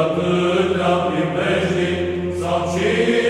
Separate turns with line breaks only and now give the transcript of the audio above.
atâtea primejdii, sau cine